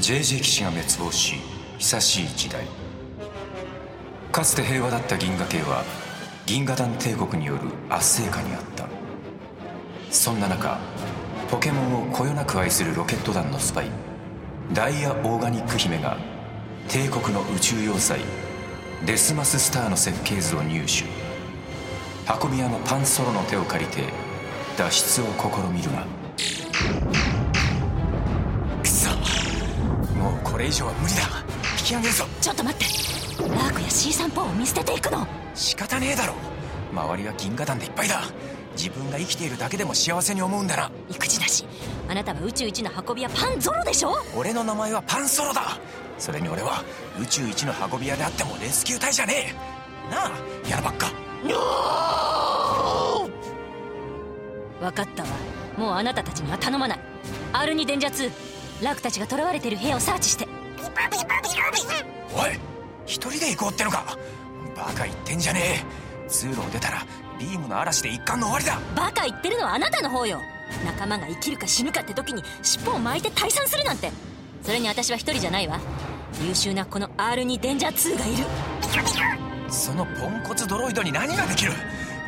JJ 騎士が滅亡し久しい時代。かつて平和だった銀河系は銀河団帝国による圧政下にあった。そんな中ポケモンをこよなく愛するロケット団のスパイダイヤオーガニック姫が帝国の宇宙要塞デスマススターの設計図を入手。運び屋のパンソロの手を借りて脱出を試みるがこれ以上は無理だ。引き上げるぞ。ちょっと待って。ラークや C 3 4を見捨てていくの？仕方ねえだろ。周りは銀河団でいっぱいだ。自分が生きているだけでも幸せに思うんだな。育児だしあなたは宇宙一の運び屋パンゾロでしょ？俺の名前はパンソロだ。それに俺は宇宙一の運び屋であってもレスキュー隊じゃねえ。なあやらばっか。分かったわ。もうあなたたちには頼まない。R2 デンジャー2ラークたちが囚われている部屋をサーチして。おい一人で行こうってのか。バカ言ってんじゃねえ。通路を出たらビームの嵐で一巻の終わりだ。バカ言ってるのはあなたの方よ。仲間が生きるか死ぬかって時に尻尾を巻いて退散するなんて。それに私は一人じゃないわ。優秀なこの R2 デンジャー2がいる。そのポンコツドロイドに何ができる？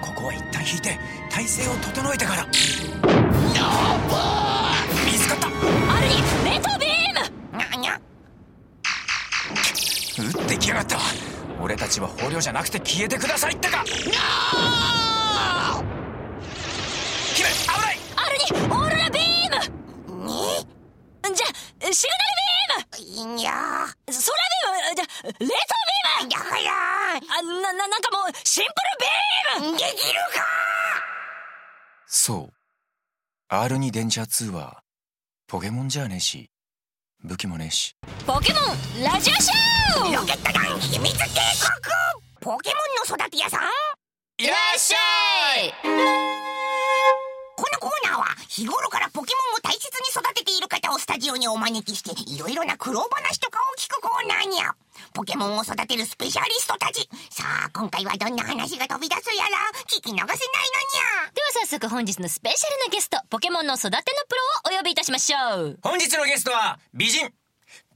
ここは一旦引いて体勢を整えてから。見つか俺たちは捕虜じゃなくて消えてくださいってか。姫危ない R2 オーロラビーム！にじゃあシグナルビーム！いや空ビーム！じゃあ冷凍ビーム。だからあなななんかもうシンプルビーム！できるかそう。R2 デンジャー2はポケモンじゃねえし武器もねえし。ポケモンラジオショー！ロケット団秘密帝国ポケモンの育て屋さん？いらっしゃい！このコーナーは日頃からポケモンを大切に育てている方をスタジオにお招きしていろいろな苦労話とかを聞くコーナーにゃポケモンを育てるスペシャリストたち。さあ今回はどんな話が飛び出すやら聞き流せないのにゃでは早速本日のスペシャルなゲストポケモンの育てのプロをお呼びいたしましょう。本日のゲストは美人。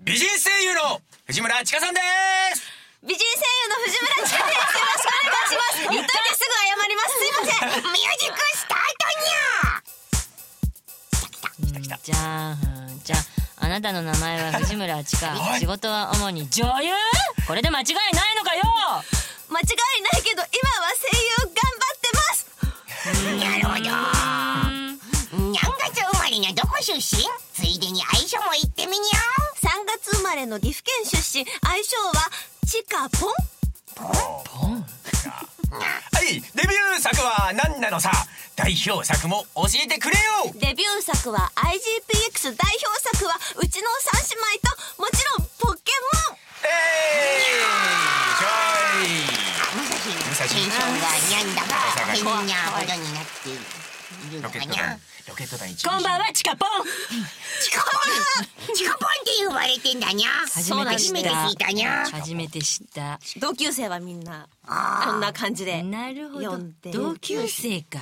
美人声優の藤村千佳さんです。美人声優の藤村千佳です。よろしくお願いします。言っといてすぐ謝ります。すいません。ミュージックスターじゃあじゃああなたの名前は藤村千佳。はい。仕事は主に女優？これで間違いないのかよ？間違いないけど、今は声優頑張ってます。トニャなるほど何月生まれのどこ出身？ついでに相性も言ってみにゃ3月生まれの岐阜県出身、愛称は、チカポン？はいデビュー作は何なのさ？代表作も教えてくれよ。デビュー作は IGPX 代表作はうちの三姉妹とかまさか変なことになっているのかにゃロケット団こんばんはチカポン。チカポンチカポンって呼ばれてんだにゃ。初めて知った。初めて聞いたにゃ。初めて知った。同級生はみんなあこんな感じでなるほど。同級生か。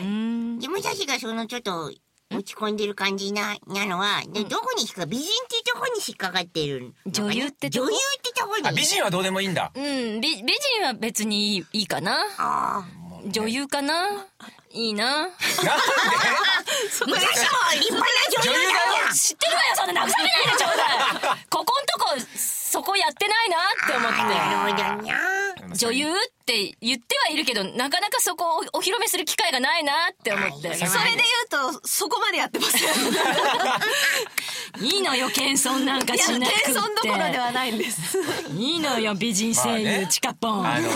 うん。で武蔵がそのちょっと落ち込んでる感じななのはでどこに引っか美人っていうところに引っかかってる女優ってとこ？女優ってところにあ美人はどうでもいいんだ。うん美美人は別にいいいいかな。あ女優かな？いいな？なんで？武蔵も立派な女優だ知ってるわよそんな慰めないでちょうだい。ここんとこそこやってないなって思って。女優って言ってはいるけどなかなかそこをお披露目する機会がないなって思って。あそれで言うとそこまでやってます いいのよ謙遜なんかしなくって。謙遜どころではないんです。いいのよ美人声優まあねチカポン、あの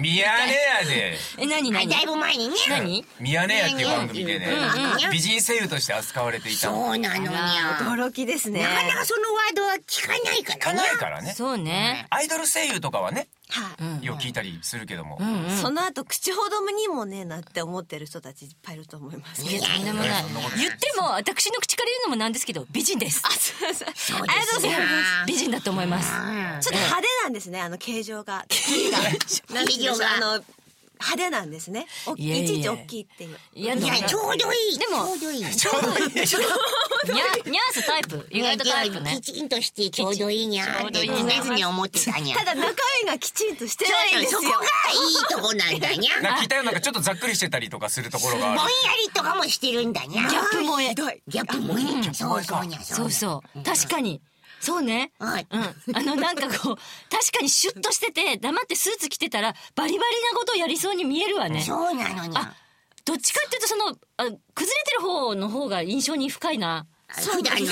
ミヤネ屋で。え何何？あだいぶ前にね。何？ミヤネ屋っていう番組でね。うんうん美人声優として扱われていた。のそうなのにゃ。驚きですね。なかなかそのワードは聞かないか聞からねないからね。そうね。アイドル声優とかはねはい。よく聞いたりするけども。その後口ほどにもねえなって思ってる人たちいっぱいいると思いますいや言っても私の口から言うのもなんですけど美人です。あすいませんそうありがとうございます。美人だと思います。ちょっと派手なんですねあの形状が。形状があの派手なんですね。おいやいやいちいち大きいっていう。いやいやちょうどいい。でもちょうどいい。ちょうどいい。ニャースタイプ。意外とタイプね。きちんとしてちょうどいいにゃーって常々思ってたにゃただ中身がきちんとしてないんですよ。そこがいいとこなんだにゃなんか聞いたよなんかちょっとざっくりしてたりとかするところがぼんやりとかもしてるんだにゃギャップ萌え。ギャップもいいそうそうにゃそうそう。確かにそうね。はい。うん。あのなんかこう 確かにシュッとしてて黙ってスーツ着てたらバリバリなことをやりそうに見えるわね。そうなのに。ゃあどっちかっていうとそのあ崩れてる方の方が印象に深いな。普段の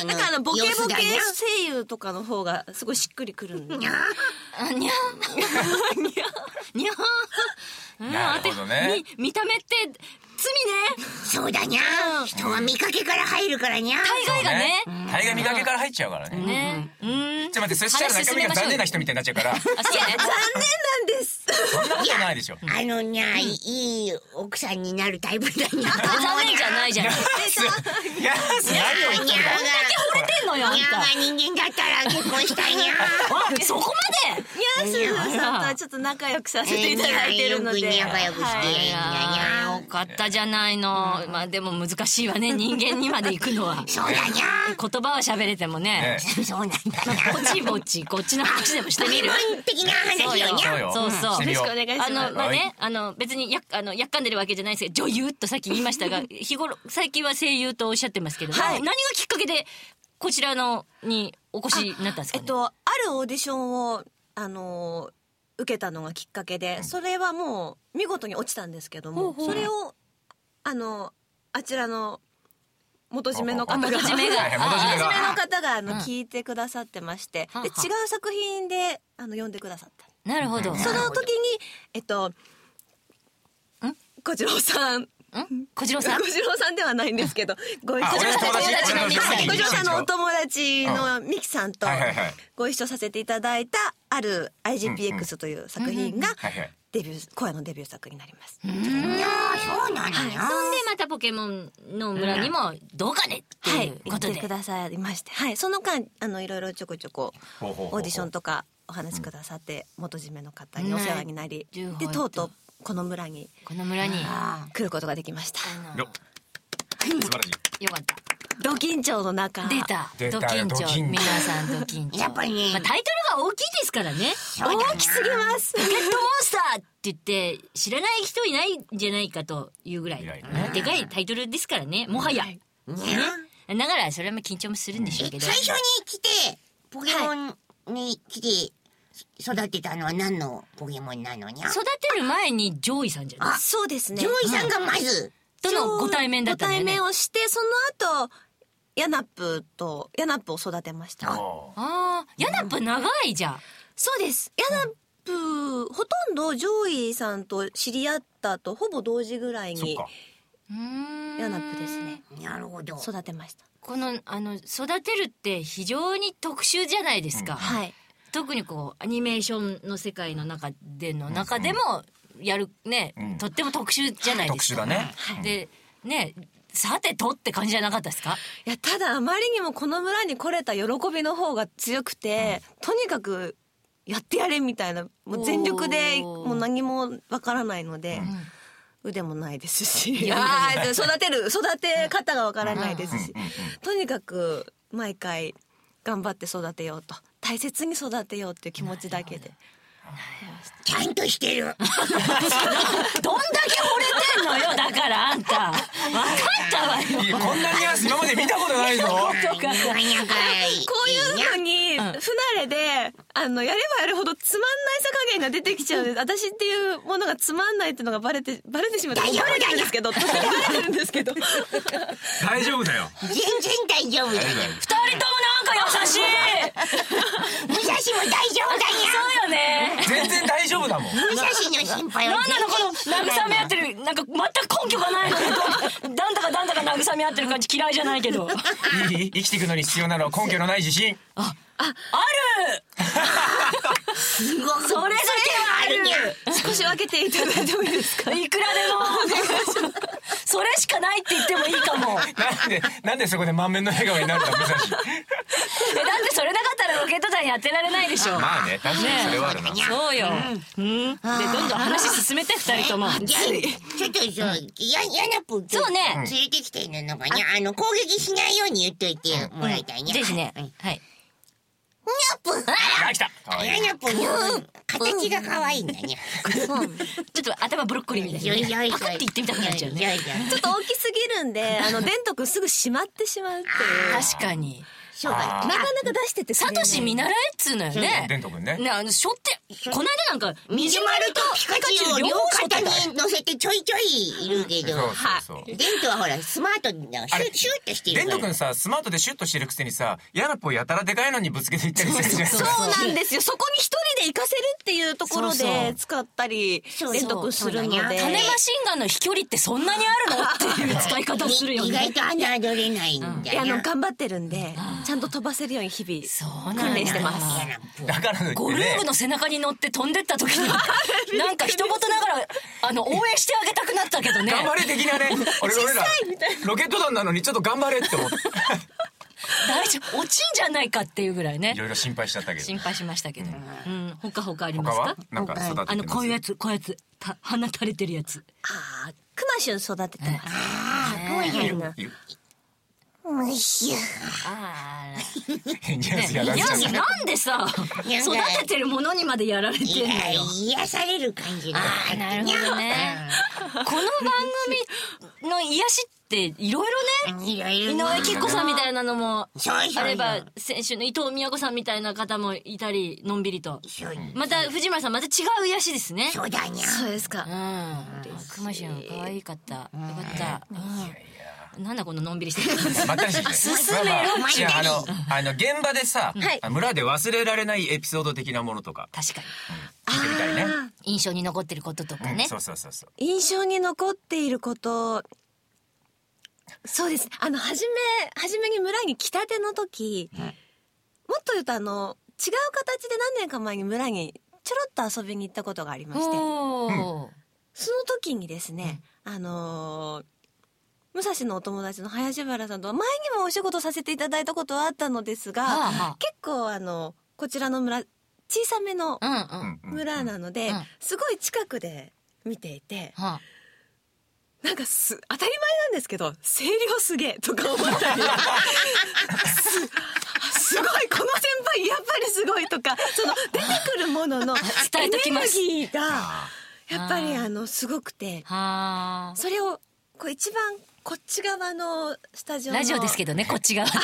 あなんかあのボケボケ声優とかの方がすごいしっくりくるにゃあにゃー。にゃー。にゃー。うんなるほどね。み見た目って罪ね。そうだにゃ。人は見かけから入るからにゃ。大概がね。大概見かけから入っちゃうからね。ねうん。ちょっと待ってそしたら中身が残念な人みたいになっちゃうから。あそうね。残念なんです。そんなことないでしょ。あのにゃいい奥さんになるタイプだにゃ。残念じゃないじゃないい。や何を言ってるか惚れてんのよあんにゃたが人間だったら結婚したいにゃあそこまで。ニャースさんとはちょっと仲良くさせていただいてるので、仲良くしてはいにゃにゃよかったじゃないの。まあでも難しいわね、人間にまで行くのは。そうだにゃ言葉は喋れてもね、そうなんだぼちぼち、こっちの話でもしてみる。的な話よにゃそうよ。そうよろしくお願いします。あの、まあはい。ね、あの、別にや、あの、やっかんでるわけじゃないですけど、女優とさっき言いましたが、日頃、最近は声優とおっしゃってますけど、はい。何がきっかけで、こちらの、にお越しになったんですかね？えっと、あるオーディションを、あのー受けたのがきっかけで、それはもう見事に落ちたんですけども、ほうほう。それを、あの、あちらの元締めの方が、あ元締めの方があの、うん。聞いてくださってまして、で違う作品であの読んでくださった。なるほど。その時に、えっと、小次郎さん、ん小次郎さん？小次郎さんではないんですけど、ご一緒あ俺の友達俺の友達小次郎さんのお友達のミキさんとはいはいはい。ご一緒させていただいたある IGPX という作品がはいはいデビュー、声のデビュー作になります。にゃそうなのにゃそんでまたポケモンの村にも、どうかねってはいいうこ、とで。言ってく。ださいまして、はい、その間、あの、いろいろちょこちょこ、ほうほうほうほう。オーディションとかお話しくださって、元締めの方にお世話になり、うん。で、とうとうこの村にこの村に。来ることができました。よ素晴らしいよかった。ド緊張の中。出た。出たド緊張。皆さんド緊張。やっぱりねまあ、タイトルが大きいですからね。大きすぎます。ポケットモンスターって言って、知らない人いないんじゃないかというぐらい。でかいタイトルですからね。もはや。にゃだから、それはまあ緊張もするんでしょうけど。最初に来てポケモンに来て育てたのは何のポケモンなのにゃ？育てる前に上位さんじゃない？あそうですね。上位さんがまずとのご対面だったんだよね？ご対面。をして、その後、ヤナップと、ヤナップを育てました。ああ、ヤナップ長いじゃん。そうです。ヤナップ、ほとんどジョイさんと知り合ったとほぼ同時ぐらいにヤナップですね。なるほど育てました。この、あの、育てるって非常に特殊じゃないですか。はい。特にこう、アニメーションの世界の中での中でも、やる、ね、うん。とっても特殊じゃないですか。特殊だね。で、ね、さてとって感じじゃなかったですか？いや、ただあまりにもこの村に来れた喜びの方が強くて、とにかくやってやれみたいな、もう全力で、もう何もわからないので、腕もないですし、やいや育てる、育て方がわからないですし。うんうんうん、とにかく毎回頑張って育てようと、大切に育てようっていう気持ちだけで。ちゃんとしてる どんだけ惚れてんのよ、だからあんた。わかったわよ。こんなニュアンス今まで見たことないぞこういうのに、不慣れで、あの、やればやるほどつまんないさ加減が出てきちゃうんです。私っていうものがつまんないっていうのがバレて、バレてしまって、バ大丈夫レてるんですけど、バレてるんですけど。大丈夫だよ全然大丈夫だよ二人とも優しい。武蔵も大丈夫だそうよね。よ全然大丈夫だもん。武蔵の心配はなんなのこの慰め合ってるなんか全く根拠がない。のにだんだかだんだか慰め合ってる感じ嫌いじゃないけど。いい？生きていくのに必要なのは根拠のない自信。ある。すごく。それだけはある。少し分けていただいてもいいですか？いくらでもそれしかないって言ってもいいかも。なんでなんでそこで満面の笑顔になるんだ武蔵。ってそれなかったらロケット団やってられないでしょまあね確かにそれはあるな、そうよ、うん、でどんどん話進めて二人とも。じゃあ、ちょっとさ、や、やなぷそうね。連れてきてるのがね、あの、攻撃しないように言っといてもらいたいね。ぜひね。うんはい来たかわいいやなぷの形が可愛いんだね。ちょっと頭ブロッコリーみたいなパクって言ってみたくなっちゃうねちょっと大きすぎるんで、あの、デント君すぐ閉まってしまうっていう。確かにそうか。なかなか出しててサトシ見習えっつうのよね。デント君ね。ねあのしょってこの間なんか水丸とピカチュウを両肩に乗せてちょい。ちょいいるけど、そうそうそう。デントはほら、スマートになシュッシュッとしてるから。デント君さスマートでシュッとしてるくせにさ嫌なっぽいやたらでかいのにぶつけていったりするじゃんそう。そうなんですよ。そこに一人で行かせるっていうところで使ったり、そうデント君するので。種マシンガンの飛距離ってそんなにあるの？っていう使い方をするよ意ね外と侮れないんだいや、あの、な。頑張ってるんで、ちゃんと飛ばせるように日々、そうなんだ。訓練してます。だからといってゴルーブの背中に乗って飛んでった時に なんか一言ながらあの応援してあげたくなったけどね。頑張れ的なね。俺俺らロケット団なのにちょっと頑張れって思って大丈夫。落ちんじゃないかっていうぐらいね。いろいろ心配しちゃったけど。心配しましたけど、うん、ほかほかありますか？他は？なんか育ててあのこういうやつこういうやつ。た鼻垂れてるやつ。ああ、クマシュン育ててます。ああ、こういうの。むしゅ。あニャースやあいやなんでさいや育ててるものにまでやられてんいや、のよ癒される感じが。あーなるほどね。この番組の癒しっていろいろね？いろいろ井上貴子さんみたいなのもあれば先週の伊藤美和子さんみたいな方もいたりのんびりと。また藤村さんまた違う癒しですね。そうだにゃ。そうですかう。ん。くましゅん可愛かった。よかった。うんなんだこののんびりしてるまったりして進めろ。まあのあの現場でさ、はい。村で忘れられないエピソード的なものとか。確かに。聞いてみたいね、あ印象に残ってることとかね。うんそうそうそうそう。印象に残っていること、そうです。あの、初め、初めに村に来たての時、もっと言うとあの、違う形で何年か前に村にちょろっと遊びに行ったことがありまして、その時にですね、あのー武蔵のお友達の林原さんとは前にもお仕事させていただいたことはあったのですが、はあはあ。結構あの、こちらの村、小さめの村なので、うんすごい近くで見ていて、はなんかす、当たり前なんですけど、声量すげえとか思ったり、す、すごい、この先輩やっぱりすごいとか、その出てくるもののエネルギーが、やっぱりあの、すごくて、それを、こう一番こっち側のスタジオの。ラジオですけどね こっち側って。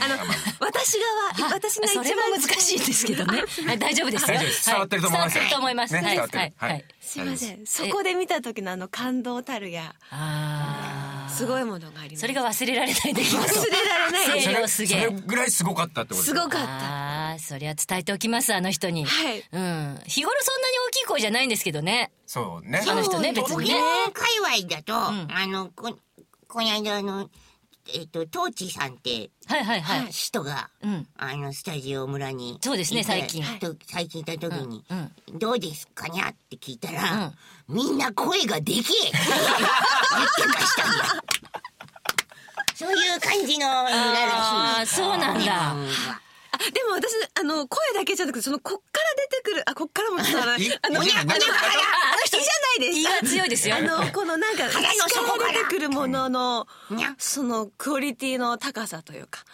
あの、私側、私の一番それも難しいですけどね。はい。大丈夫です。よ伝わってると思います。よはい伝わってると思います。はいはいすいません。そこで見た時のあの感動たるや、ああすごいものがあります。それが忘れられない出来事忘れられない。それぐらいすごかったってことすごかった。ああそりゃ伝えておきますあの人に。はい。うん。日頃そんなに大きい声じゃないんですけどね。そうね。あの人ね別にね。界隈だと、ん。あの、こ、この間あの、えっ、と、トーチさんってはいはいはい。人が、うん。あの、スタジオ村に。そうですね最近。と最近いた時に、うんどうですかにゃって聞いたら、みんな声がでけえって 言ってましたんだ。そういう感じの。あーそうなんだ。うんあでも私、あの、声だけじゃなくて、その、こっから出てくる、あ、こっからも伝わらないい。あの、いいねあの、あの人じゃないです。胃が強いですよ。あの、このなんか、腹の底か出てくるもののその、クオリティの高さというか、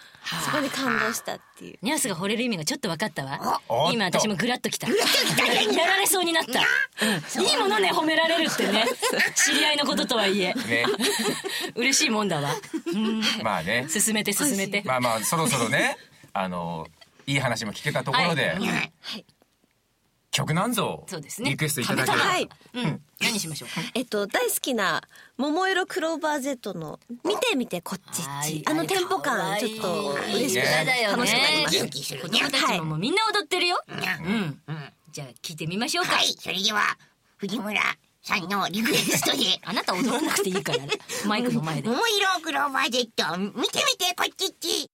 そこに感動したっていう。ニャースが惚れる意味がちょっと分かったわ。お今私もグラッときた。やられそうになった、うん。いいものね褒められるってね。知り合いのこととはいえ。ね。嬉しいもんだわ。まあね。進めて進めて。まあまあそろそろねあのいい話も聞けたところで、曲なんぞそうですね。リクエストいただければ、はい。うん。何しましょう？えっと、大好きな、桃色クローバー Z の、見てみてこっちはいっち。あのテンポ感、ちょっと嬉しくいい？なねり、楽しくなります。元気する。子供たちももうみんな踊ってるよ、にゃうん。うん。じゃあ聞いてみましょうか、はい、それでは、藤村さんのリクエストで、あなた踊らなくていいからね。マイクの前で。桃色クローバー Z、見てみてこっちっち。